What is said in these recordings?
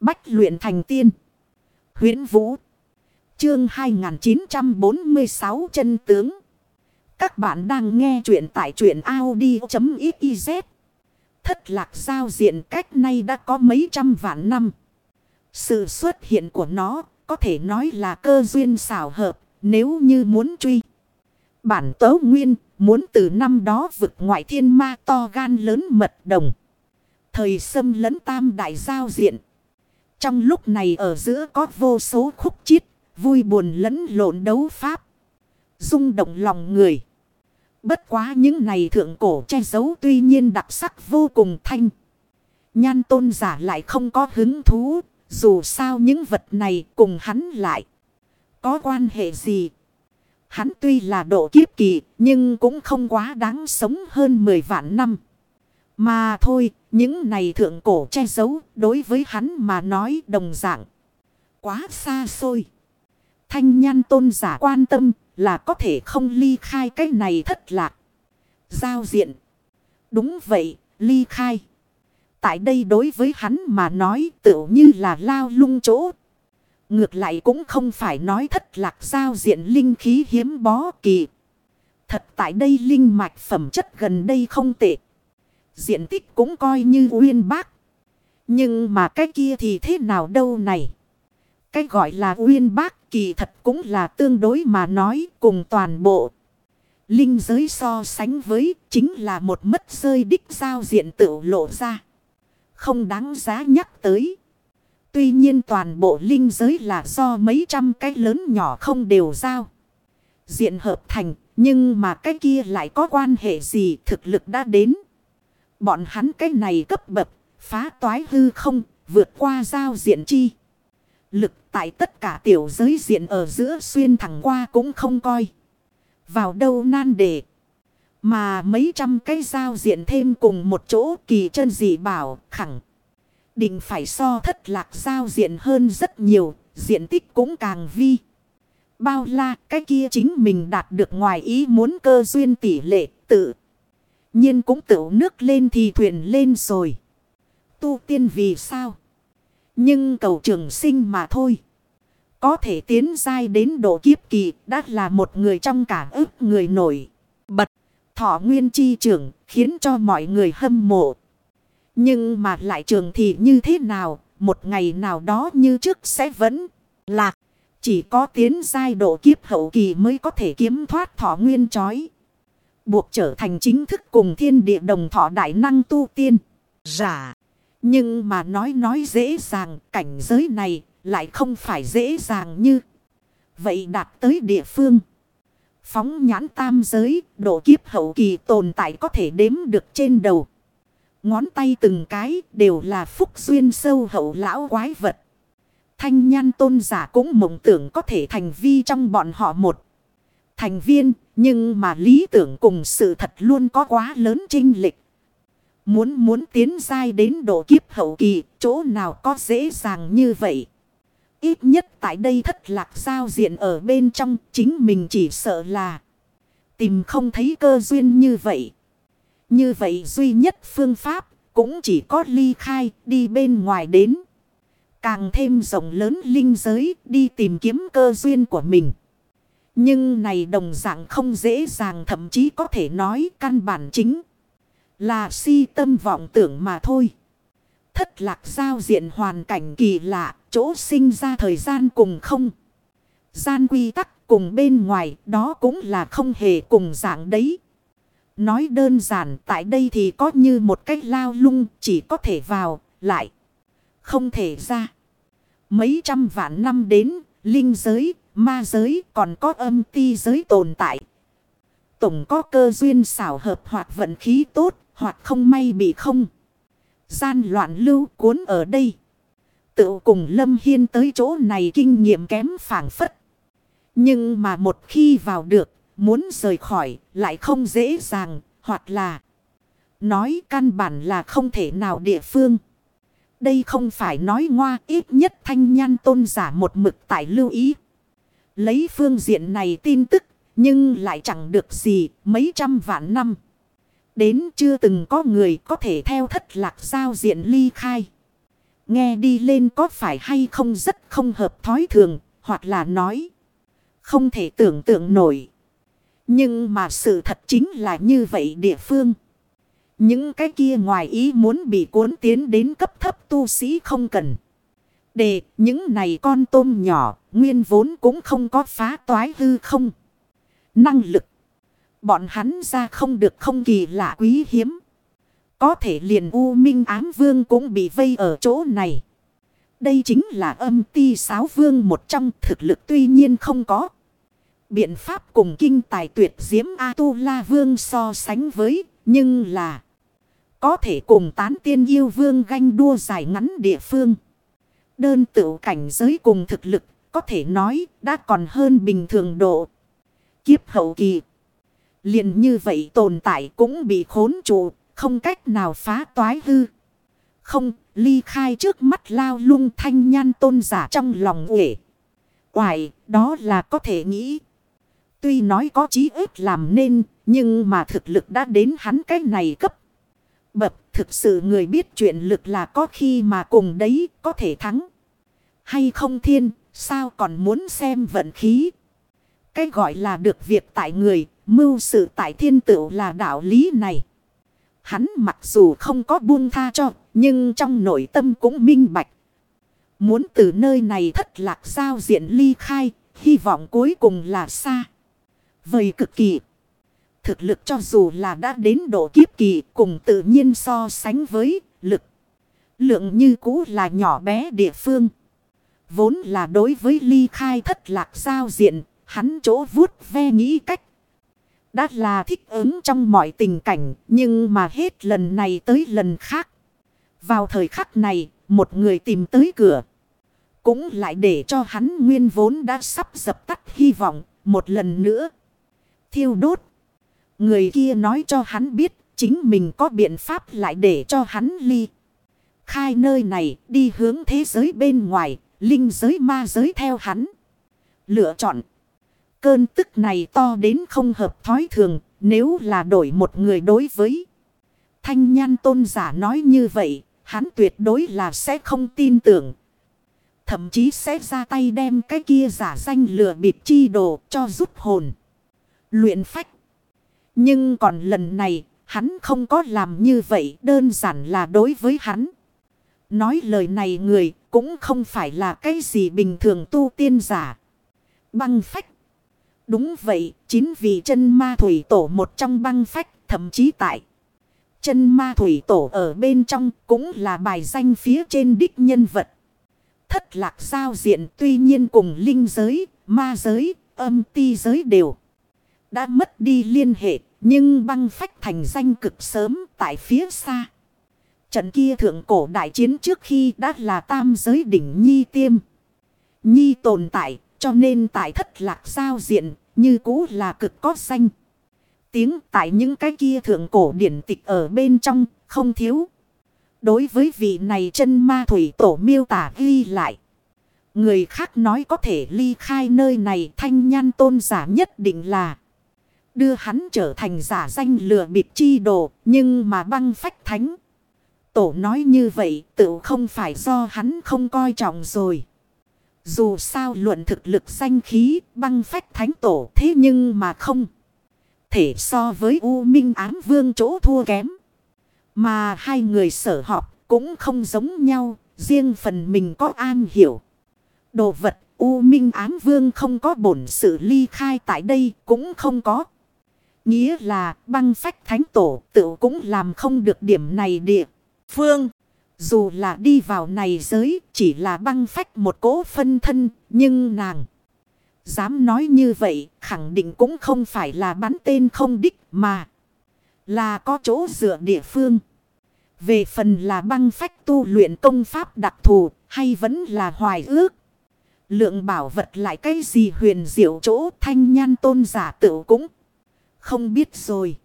Bách luyện thành tiên. huyễn Vũ. Chương 2946 chân tướng. Các bạn đang nghe truyện tại truyện Audi.xyz. Thất lạc giao diện cách nay đã có mấy trăm vạn năm. Sự xuất hiện của nó có thể nói là cơ duyên xảo hợp nếu như muốn truy. Bản tấu nguyên muốn từ năm đó vực ngoại thiên ma to gan lớn mật đồng. Thời xâm lấn tam đại giao diện. Trong lúc này ở giữa có vô số khúc chiết, vui buồn lẫn lộn đấu pháp. rung động lòng người. Bất quá những này thượng cổ che giấu tuy nhiên đặc sắc vô cùng thanh. Nhan tôn giả lại không có hứng thú, dù sao những vật này cùng hắn lại. Có quan hệ gì? Hắn tuy là độ kiếp kỳ, nhưng cũng không quá đáng sống hơn 10 vạn năm. Mà thôi, những này thượng cổ che giấu đối với hắn mà nói đồng dạng. Quá xa xôi. Thanh nhan tôn giả quan tâm là có thể không ly khai cái này thất lạc. Giao diện. Đúng vậy, ly khai. Tại đây đối với hắn mà nói tựu như là lao lung chỗ. Ngược lại cũng không phải nói thất lạc giao diện linh khí hiếm bó kỳ. Thật tại đây linh mạch phẩm chất gần đây không tệ. Diện tích cũng coi như uyên bác. Nhưng mà cái kia thì thế nào đâu này. Cái gọi là uyên bác kỳ thật cũng là tương đối mà nói cùng toàn bộ. Linh giới so sánh với chính là một mất rơi đích giao diện tự lộ ra. Không đáng giá nhắc tới. Tuy nhiên toàn bộ linh giới là do mấy trăm cái lớn nhỏ không đều giao. Diện hợp thành, nhưng mà cái kia lại có quan hệ gì thực lực đã đến. Bọn hắn cái này cấp bậc, phá toái hư không, vượt qua giao diện chi. Lực tại tất cả tiểu giới diện ở giữa xuyên thẳng qua cũng không coi. Vào đâu nan đề. Mà mấy trăm cái giao diện thêm cùng một chỗ kỳ chân dị bảo khẳng. Định phải so thất lạc giao diện hơn rất nhiều, diện tích cũng càng vi. Bao la cái kia chính mình đạt được ngoài ý muốn cơ duyên tỷ lệ tự nhiên cũng tựu nước lên thì thuyền lên rồi. Tu tiên vì sao? Nhưng cầu trường sinh mà thôi. Có thể tiến dai đến độ kiếp kỳ đã là một người trong cả ức người nổi. Bật thọ nguyên chi trưởng khiến cho mọi người hâm mộ. Nhưng mà lại trường thì như thế nào, một ngày nào đó như trước sẽ vẫn lạc. Chỉ có tiến giai độ kiếp hậu kỳ mới có thể kiếm thoát thọ nguyên chói. Buộc trở thành chính thức cùng thiên địa đồng thọ đại năng tu tiên. Giả. Nhưng mà nói nói dễ dàng cảnh giới này lại không phải dễ dàng như. Vậy đạt tới địa phương. Phóng nhãn tam giới độ kiếp hậu kỳ tồn tại có thể đếm được trên đầu. Ngón tay từng cái đều là phúc duyên sâu hậu lão quái vật. Thanh nhan tôn giả cũng mộng tưởng có thể thành vi trong bọn họ một. Thành viên, nhưng mà lý tưởng cùng sự thật luôn có quá lớn trinh lịch. Muốn muốn tiến dai đến độ kiếp hậu kỳ, chỗ nào có dễ dàng như vậy. Ít nhất tại đây thất lạc giao diện ở bên trong chính mình chỉ sợ là tìm không thấy cơ duyên như vậy. Như vậy duy nhất phương pháp cũng chỉ có ly khai đi bên ngoài đến. Càng thêm rộng lớn linh giới đi tìm kiếm cơ duyên của mình. Nhưng này đồng dạng không dễ dàng thậm chí có thể nói căn bản chính là si tâm vọng tưởng mà thôi. Thất lạc giao diện hoàn cảnh kỳ lạ, chỗ sinh ra thời gian cùng không. Gian quy tắc cùng bên ngoài đó cũng là không hề cùng dạng đấy. Nói đơn giản tại đây thì có như một cái lao lung chỉ có thể vào, lại. Không thể ra. Mấy trăm vạn năm đến, linh giới, ma giới còn có âm ti giới tồn tại. Tổng có cơ duyên xảo hợp hoặc vận khí tốt, hoặc không may bị không. Gian loạn lưu cuốn ở đây. Tự cùng Lâm Hiên tới chỗ này kinh nghiệm kém phản phất. Nhưng mà một khi vào được, muốn rời khỏi lại không dễ dàng, hoặc là nói căn bản là không thể nào địa phương. Đây không phải nói ngoa ít nhất thanh nhan tôn giả một mực tại lưu ý. Lấy phương diện này tin tức, nhưng lại chẳng được gì mấy trăm vạn năm. Đến chưa từng có người có thể theo thất lạc giao diện ly khai. nghe đi lên có phải hay không rất không hợp thói thường, hoặc là nói không thể tưởng tượng nổi. Nhưng mà sự thật chính là như vậy địa phương. Những cái kia ngoài ý muốn bị cuốn tiến đến cấp thấp tu sĩ không cần. Để những này con tôm nhỏ, nguyên vốn cũng không có phá toái hư không. Năng lực. Bọn hắn ra không được không kỳ lạ quý hiếm. Có thể liền U Minh Ám Vương cũng bị vây ở chỗ này. Đây chính là âm ti sáo vương một trong thực lực tuy nhiên không có. Biện pháp cùng kinh tài tuyệt diễm A-tu-la vương so sánh với, nhưng là có thể cùng tán tiên yêu vương ganh đua dài ngắn địa phương. Đơn tự cảnh giới cùng thực lực, có thể nói đã còn hơn bình thường độ. Kiếp hậu kỳ. liền như vậy tồn tại cũng bị khốn trụ, không cách nào phá toái hư. Không, ly khai trước mắt lao lung thanh nhan tôn giả trong lòng uể. Quài, đó là có thể nghĩ. Tuy nói có chí ếp làm nên, nhưng mà thực lực đã đến hắn cái này cấp. Bập, thực sự người biết chuyện lực là có khi mà cùng đấy có thể thắng. Hay không thiên, sao còn muốn xem vận khí. Cái gọi là được việc tại người, mưu sự tại thiên tựu là đạo lý này. Hắn mặc dù không có buông tha cho, nhưng trong nội tâm cũng minh bạch. Muốn từ nơi này thất lạc giao diện ly khai, hy vọng cuối cùng là xa. Vời cực kỳ. Thực lực cho dù là đã đến độ kiếp kỳ cùng tự nhiên so sánh với lực. Lượng như cũ là nhỏ bé địa phương. Vốn là đối với ly khai thất lạc giao diện, hắn chỗ vuốt ve nghĩ cách. Đã là thích ứng trong mọi tình cảnh, nhưng mà hết lần này tới lần khác. Vào thời khắc này, một người tìm tới cửa. Cũng lại để cho hắn nguyên vốn đã sắp dập tắt hy vọng, một lần nữa. Thiêu đốt. Người kia nói cho hắn biết, chính mình có biện pháp lại để cho hắn ly. Khai nơi này, đi hướng thế giới bên ngoài, linh giới ma giới theo hắn. Lựa chọn. Cơn tức này to đến không hợp thói thường, nếu là đổi một người đối với. Thanh nhan tôn giả nói như vậy, hắn tuyệt đối là sẽ không tin tưởng. Thậm chí sẽ ra tay đem cái kia giả danh lừa bịp chi đồ cho giúp hồn. Luyện phách. Nhưng còn lần này, hắn không có làm như vậy đơn giản là đối với hắn. Nói lời này người cũng không phải là cái gì bình thường tu tiên giả. Băng phách. Đúng vậy, chính vì chân ma thủy tổ một trong băng phách, thậm chí tại. Chân ma thủy tổ ở bên trong cũng là bài danh phía trên đích nhân vật. Thất lạc giao diện tuy nhiên cùng linh giới, ma giới, âm ti giới đều. Đã mất đi liên hệ, nhưng băng phách thành danh cực sớm tại phía xa. Trận kia thượng cổ đại chiến trước khi đã là tam giới đỉnh nhi tiêm. Nhi tồn tại, cho nên tại thất lạc giao diện, như cũ là cực có xanh Tiếng tại những cái kia thượng cổ điển tịch ở bên trong, không thiếu. Đối với vị này chân ma thủy tổ miêu tả ghi lại. Người khác nói có thể ly khai nơi này thanh nhan tôn giả nhất định là. Đưa hắn trở thành giả danh lừa bịp chi đồ, nhưng mà băng phách thánh. Tổ nói như vậy, tự không phải do hắn không coi trọng rồi. Dù sao luận thực lực danh khí, băng phách thánh tổ thế nhưng mà không. Thể so với U Minh ám vương chỗ thua kém. Mà hai người sở họp cũng không giống nhau. Riêng phần mình có an hiểu. Đồ vật U Minh ám vương không có bổn sự ly khai tại đây cũng không có. Nghĩa là băng phách thánh tổ tự cũng làm không được điểm này địa. Phương. Dù là đi vào này giới chỉ là băng phách một cỗ phân thân. Nhưng nàng. Dám nói như vậy khẳng định cũng không phải là bắn tên không đích mà. Là có chỗ dựa địa phương. Về phần là băng phách tu luyện công pháp đặc thù hay vẫn là hoài ước. Lượng bảo vật lại cái gì huyền diệu chỗ thanh nhan tôn giả tự cũng không biết rồi.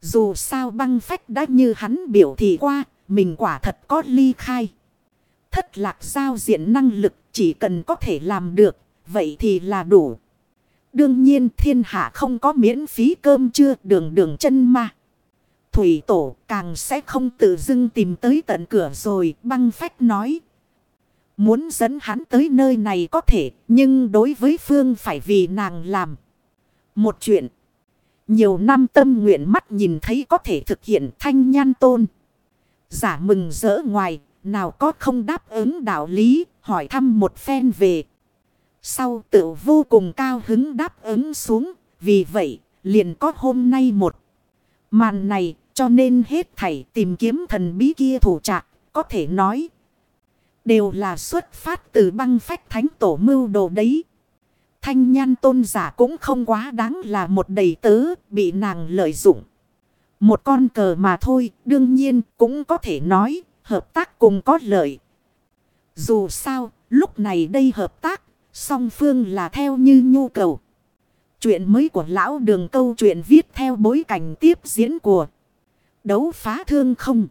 Dù sao băng phách đã như hắn biểu thị qua, mình quả thật có ly khai. Thất lạc giao diện năng lực chỉ cần có thể làm được, vậy thì là đủ. Đương nhiên thiên hạ không có miễn phí cơm chưa đường đường chân ma. Thủy tổ càng sẽ không tự dưng tìm tới tận cửa rồi băng phách nói Muốn dẫn hắn tới nơi này có thể, nhưng đối với Phương phải vì nàng làm. Một chuyện, nhiều năm tâm nguyện mắt nhìn thấy có thể thực hiện thanh nhan tôn. Giả mừng rỡ ngoài, nào có không đáp ứng đạo lý, hỏi thăm một phen về. Sau tự vô cùng cao hứng đáp ứng xuống, vì vậy liền có hôm nay một. Màn này cho nên hết thảy tìm kiếm thần bí kia thủ trạc, có thể nói. Đều là xuất phát từ băng phách thánh tổ mưu đồ đấy. Thanh nhan tôn giả cũng không quá đáng là một đầy tớ bị nàng lợi dụng. Một con cờ mà thôi, đương nhiên cũng có thể nói, hợp tác cùng có lợi. Dù sao, lúc này đây hợp tác, song phương là theo như nhu cầu. Chuyện mới của lão đường câu chuyện viết theo bối cảnh tiếp diễn của đấu phá thương không.